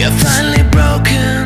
We are finally broken.